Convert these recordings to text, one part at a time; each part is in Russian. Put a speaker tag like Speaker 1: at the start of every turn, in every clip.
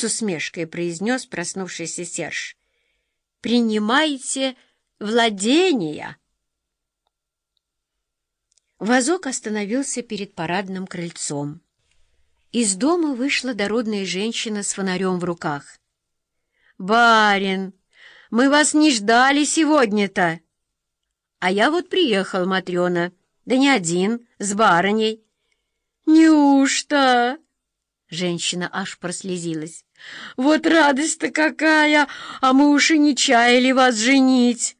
Speaker 1: с усмешкой произнес проснувшийся Серж. «Принимайте владения!» Вазок остановился перед парадным крыльцом. Из дома вышла дородная женщина с фонарем в руках. «Барин, мы вас не ждали сегодня-то!» «А я вот приехал, Матрена, да не один, с барыней». «Неужто?» Женщина аж прослезилась. «Вот радость-то какая! А мы уж и не чаяли вас женить!»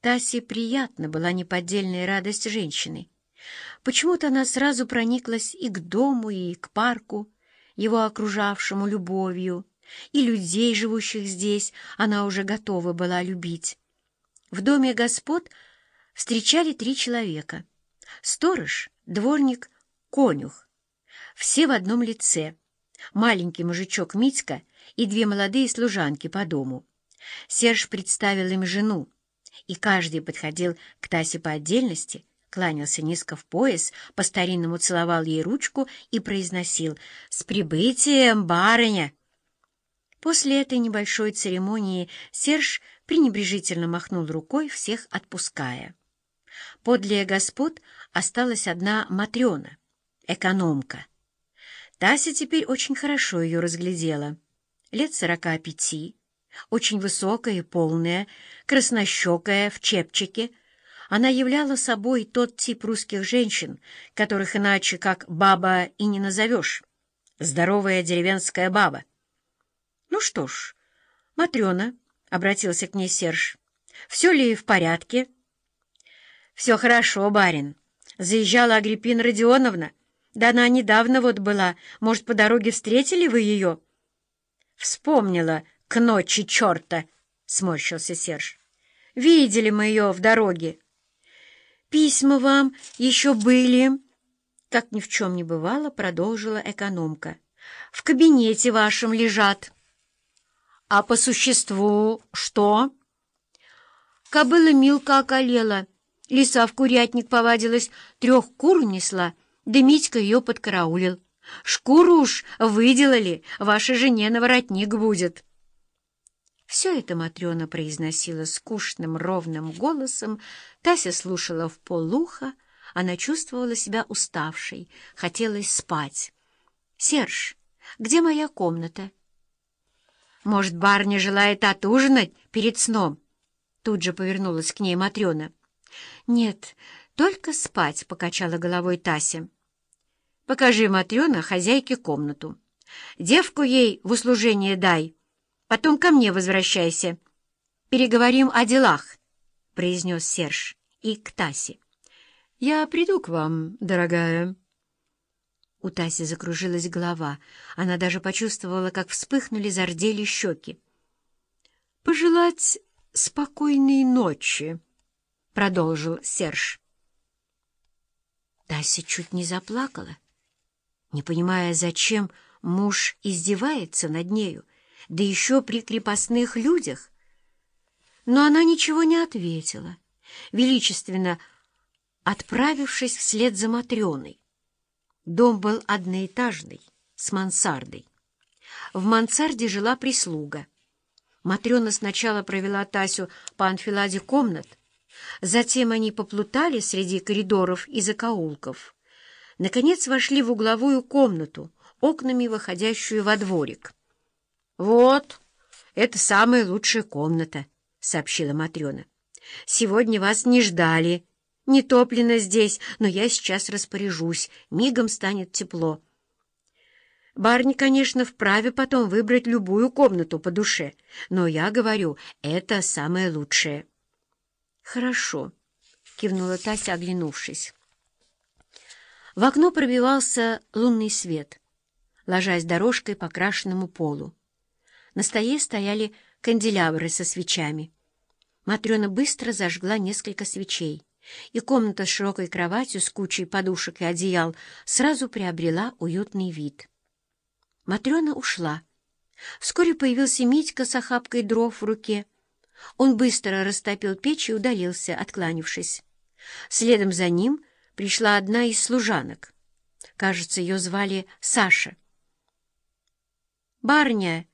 Speaker 1: Тасе приятна была неподдельная радость женщины. Почему-то она сразу прониклась и к дому, и к парку, его окружавшему любовью, и людей, живущих здесь, она уже готова была любить. В доме господ встречали три человека — сторож, дворник, конюх все в одном лице. Маленький мужичок Митька и две молодые служанки по дому. Серж представил им жену, и каждый подходил к Тасе по отдельности, кланялся низко в пояс, по-старинному целовал ей ручку и произносил «С прибытием, барыня!». После этой небольшой церемонии Серж пренебрежительно махнул рукой, всех отпуская. Подле господ осталась одна Матрена, экономка. Тася теперь очень хорошо ее разглядела. Лет сорока пяти, очень высокая и полная, краснощекая, в чепчике. Она являла собой тот тип русских женщин, которых иначе как баба и не назовешь. Здоровая деревенская баба. «Ну что ж, Матрена», — обратился к ней Серж, — «все ли в порядке?» «Все хорошо, барин. Заезжала Агриппина Родионовна». Да она недавно вот была. Может, по дороге встретили вы ее?» «Вспомнила к ночи черта», — сморщился Серж. «Видели мы ее в дороге». «Письма вам еще были?» Как ни в чем не бывало, продолжила экономка. «В кабинете вашем лежат». «А по существу что?» Кобыла Милка околела, лиса в курятник повадилась, трех кур несла — да Митька ее подкараулил. Шкуру уж выделали, вашей жене на воротник будет. Все это Матрена произносила скучным ровным голосом, Тася слушала в полуха, она чувствовала себя уставшей, хотелось спать. «Серж, где моя комната?» «Может, барыня желает отужинать перед сном?» Тут же повернулась к ней Матрена. «Нет, только спать», — покачала головой Тася. Покажи, Матрена, хозяйке комнату. Девку ей в услужение дай, потом ко мне возвращайся. Переговорим о делах, — произнес Серж и к Тасе. — Я приду к вам, дорогая. У Таси закружилась голова. Она даже почувствовала, как вспыхнули, зардели щеки. — Пожелать спокойной ночи, — продолжил Серж. Тася чуть не заплакала не понимая, зачем муж издевается над нею, да еще при крепостных людях. Но она ничего не ответила, величественно отправившись вслед за Матрёной. Дом был одноэтажный, с мансардой. В мансарде жила прислуга. Матрена сначала провела Тасю по анфиладе комнат, затем они поплутали среди коридоров и закоулков — наконец вошли в угловую комнату, окнами выходящую во дворик. — Вот, это самая лучшая комната, — сообщила Матрена. — Сегодня вас не ждали. Не топлено здесь, но я сейчас распоряжусь, мигом станет тепло. Барни, конечно, вправе потом выбрать любую комнату по душе, но я говорю, это самое лучшее. — Хорошо, — кивнула Тася, оглянувшись. В окно пробивался лунный свет, ложась дорожкой по крашенному полу. На столе стояли канделябры со свечами. Матрена быстро зажгла несколько свечей, и комната с широкой кроватью с кучей подушек и одеял сразу приобрела уютный вид. Матрена ушла. Вскоре появился Митька с охапкой дров в руке. Он быстро растопил печь и удалился, откланившись. Следом за ним — пришла одна из служанок. Кажется, ее звали Саша. «Барня!»